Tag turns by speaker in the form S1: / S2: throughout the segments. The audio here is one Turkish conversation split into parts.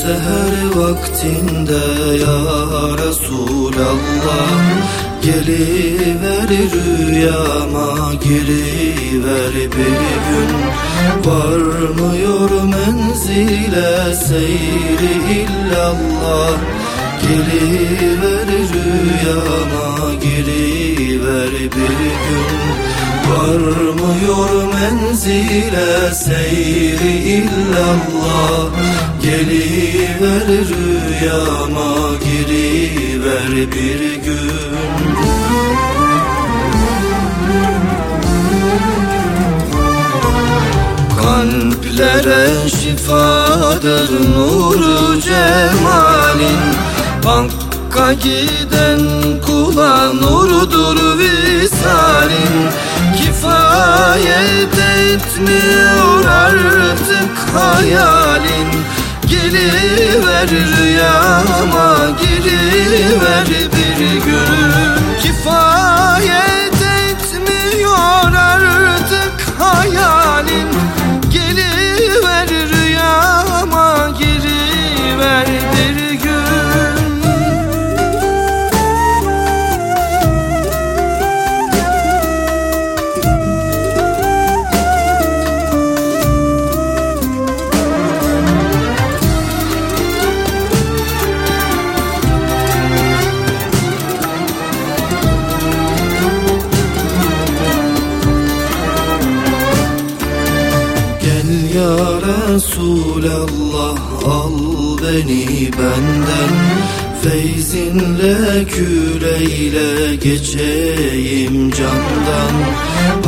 S1: Seher vaktinde ya Resulallah. Geliver rüyama giriver bir gün. Varmıyor menzile seyri illallah Geliver rüyama giriver bir gün. Varmıyor menzile seyri illallah. Geliver rüyama giriver bir gün. Kalplere şifadır nuru cemalin Banka giden kula nurdur visalin. Kifayet etmiyor artık hayalin. Geliver rüyama giriver ya Resulallah al beni benden. Feyzinle küleyle geçeyim candan.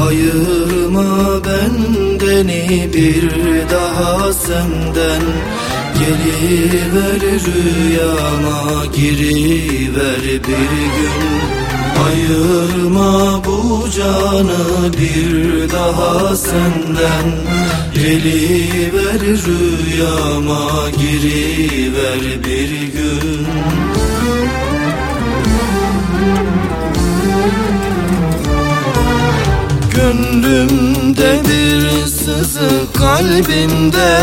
S1: Ayırma bendeni bir daha senden. Geliver rüyama giriver bir gün Ayırma bu canı bir daha senden. Geliver rüyama giriver bir gün. Gönlümde bir sızı kalbimde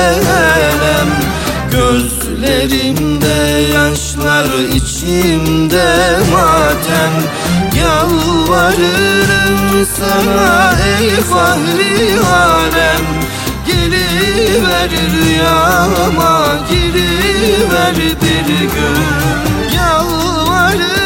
S1: elem. Gözlerimde yaşlar içimde matem Yalvarırım sana ey fahri alem. Giriver rüyama giriver bir gün. Yalvarırım